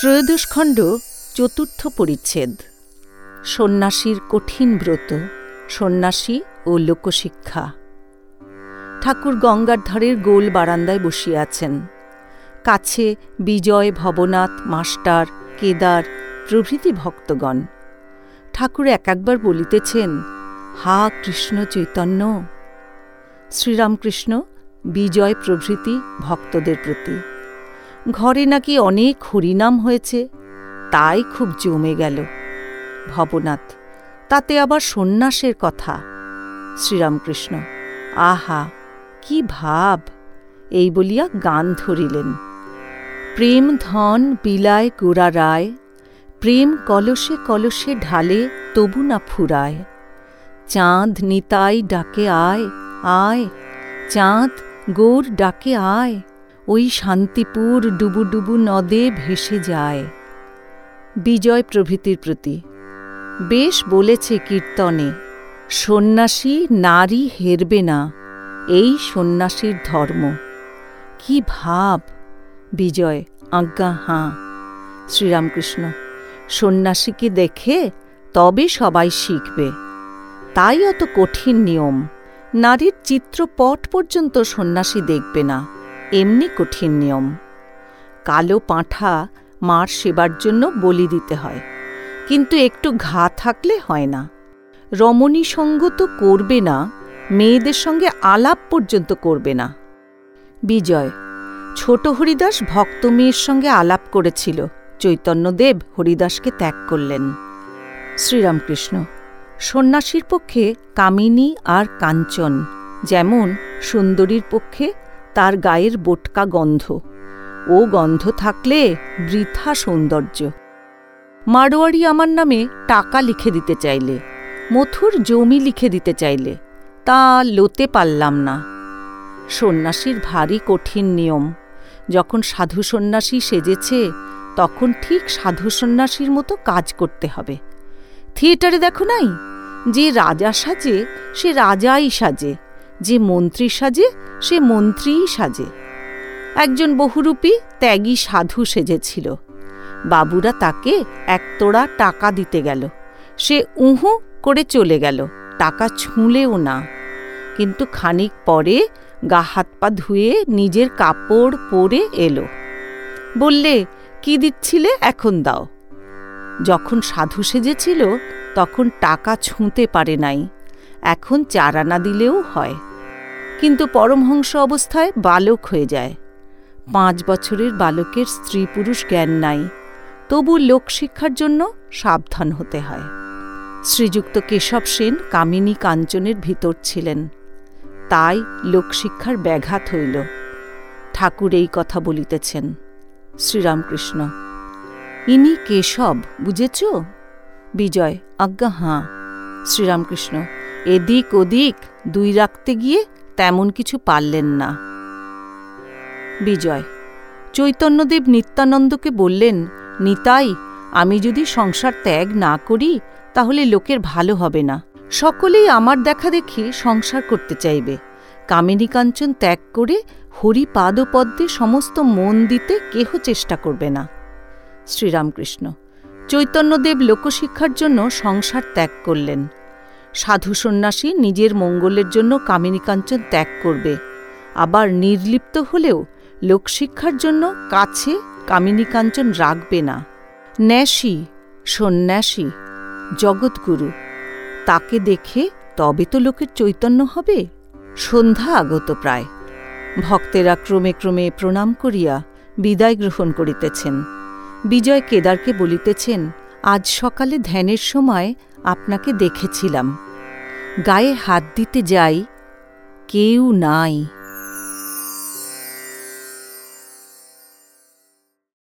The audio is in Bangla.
ত্রয়োদশ খণ্ড চতুর্থ পরিচ্ছেদ। সন্ন্যাসীর কঠিন ব্রত, সন্ন্যাসী ও লোকশিক্ষা। ঠাকুর গঙ্গার ধারের গোল বারান্দায় বসিয়ে আছেন। কাছে বিজয় ভবনাথ, মাস্টার, কেদার, প্রভৃতি ভক্তগণ। ঠাকুর এক একবার বলিতেছেন, হা কৃষ্ণ চৈতন্য। শ্রীরামকৃষ্ণ বিজয় প্রভৃতি ভক্তদের প্রতি। ঘরে নাকি অনেক হরিনাম হয়েছে, তাই খুব জমে গেল। ভবনাথ, তাতে আবার সন্ন্যাসের কথা। শ্রীরামকৃষ্ণ, আহা, কি ভাব! এই বলিয়া গান ধরিলেন। প্রেম ধন বিলায় গোড়া রায়, প্রেম কলসে কলসে ঢালে তবু না ফুরায়। চাঁদ নিতাই ডাকে আয় আয়, চাঁদ গৌর ডাকে আয়। ওই শান্তিপুর ডুবু ডুবু নদে ভেসে যায়। বিজয় প্রভৃতির প্রতি। বেশ বলেছে কীর্তনে, সন্ন্যাসী নারী হেরবে না, এই সন্ন্যাসীর ধর্ম। কি ভাব! বিজয়, আজ্ঞা, হাঁ। শ্রীরামকৃষ্ণ, সন্ন্যাসীকে দেখে তবে সবাই শিখবে। তাই অত কঠিন নিয়ম। নারীর চিত্রপট পর্যন্ত সন্ন্যাসী দেখবে না। এমনি কঠিন নিয়ম। কালো পাঁঠা মার সেবার জন্য বলি দিতে হয়, কিন্তু একটু ঘা থাকলে হয় না। রমণী সঙ্গ তো করবে না, মেয়েদের সঙ্গে আলাপ পর্যন্ত করবে না। বিজয়, ছোট হরিদাস ভক্ত মেয়ের সঙ্গে আলাপ করেছিল, চৈতন্যদেব হরিদাসকে ত্যাগ করলেন। শ্রীরামকৃষ্ণ, সন্ন্যাসীর পক্ষে কামিনী আর কাঞ্চন, যেমন সুন্দরীর পক্ষে তার গায়ের বোটকা গন্ধ। ও গন্ধ থাকলে বৃথা সৌন্দর্য। মারোয়ারি আমার নামে টাকা লিখে দিতে চাইলে, মথুর জমি লিখে দিতে চাইলে, তা লোতে পারলাম না। সন্ন্যাসীর ভারী কঠিন নিয়ম, যখন সাধু সন্ন্যাসী সেজেছে, তখন ঠিক সাধু সন্ন্যাসীর মতো কাজ করতে হবে। থিয়েটারে দেখো নাই? যে রাজা সাজে, সে রাজাই সাজে। যে মন্ত্রী সাজে, সে মন্ত্রীই সাজে। একজন বহুরূপী ত্যাগী সাধু সেজেছিল। বাবুরা তাকে একতোড়া টাকা দিতে গেল। সে উহু করে চলে গেল, টাকা ছুঁলেও না। কিন্তু খানিক পরে গা হাত পা ধুয়ে নিজের কাপড় পরে এলো। বললে, কি দিচ্ছিলে এখন দাও? যখন সাধু সেজেছিল, তখন টাকা ছুঁতে পারে নাই। এখন চারানা দিলেও হয়। কিন্তু পরমহংস অবস্থায় বালক হয়ে যায়। পাঁচ বছরের বালকের স্ত্রী পুরুষ জ্ঞান নাই, তবু লোকশিক্ষার জন্য সাবধান হতে হয়। শ্রীযুক্ত কেশব সেন কামিনী কাঞ্চনের ভিতর ছিলেন। তাই লোকশিক্ষার ব্যাঘাত হইল। ঠাকুর এই কথা বলিতেছেন, শ্রীরামকৃষ্ণ, ইনি কেশব, বুঝেছ? বিজয়, আজ্ঞা, হাঁ। শ্রীরামকৃষ্ণ, এদিক ওদিক দুই রাখতে গিয়ে তেমন কিছু পারলেন না। বিজয়, চৈতন্যদেব নিত্যানন্দকে বললেন, নিতাই, আমি যদি সংসার ত্যাগ না করি, তাহলে লোকের ভালো হবে না। সকলেই আমার দেখা দেখি সংসার করতে চাইবে। কামিনী কাঞ্চন ত্যাগ করে হরি পাদপদ্মে সমস্ত মন দিতে কেহ চেষ্টা করবে না। শ্রীরামকৃষ্ণ, চৈতন্যদেব লোকশিক্ষার জন্য সংসার ত্যাগ করলেন। সাধু সন্ন্যাসী নিজের মঙ্গলের জন্য কামিনী কাঞ্চন ত্যাগ করবে। আবার নির্লিপ্ত হলেও লোকশিক্ষার জন্য কাছে কামিনী কাঞ্চন রাখবে না। ন্যাসী, সন্ন্যাসী, জগৎগুরু, তাকে দেখে তবে তো লোকের চৈতন্য হবে। সন্ধ্যা আগত প্রায়। ভক্তেরা ক্রমে ক্রমে প্রণাম করিয়া বিদায় গ্রহণ করিতেছেন। বিজয় কেদারকে বলিতেছেন, আজ সকালে ধ্যানের সময় আপনাকে দেখেছিলাম। গায়ে হাত দিতে যাই কেউ নাই।